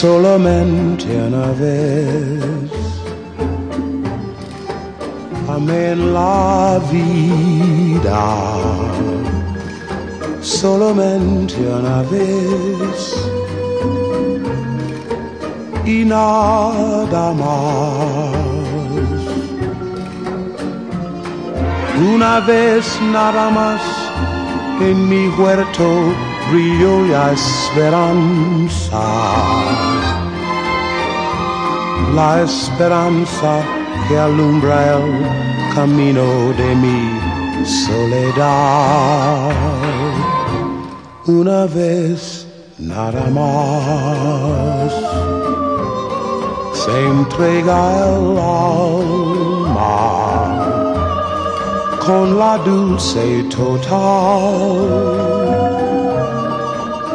solamente una vez. Amé en la vida solamente una vez y nada más. Una vez nada más en mi huerto brilló la esperanza. La esperanza que alumbra el camino de mi soledad. Una vez nada más se entrega el alma con la dulce total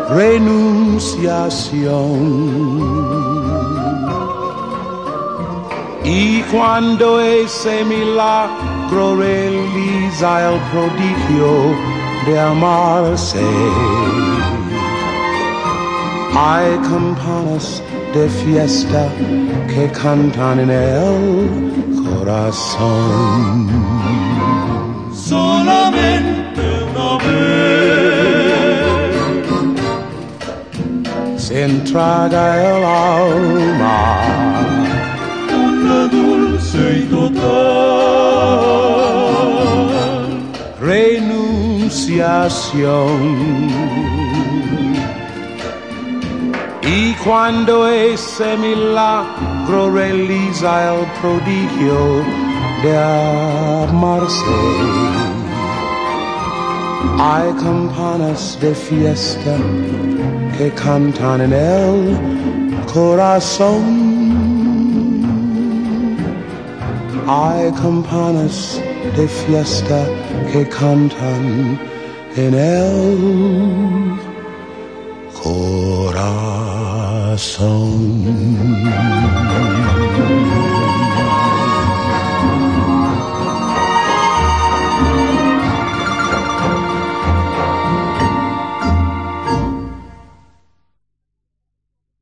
renunciación. Y cuando ese milagro realiza el prodigio de amarse, hay campanas de fiesta que cantan en el corazón. solamente una vez. Se entraga el alma, renunciación. Y cuando ese milagro realiza el prodigio de amarse, hay campanas de fiesta que cantan en el corazón. Hay campanas de fiesta que cantan en el corazón.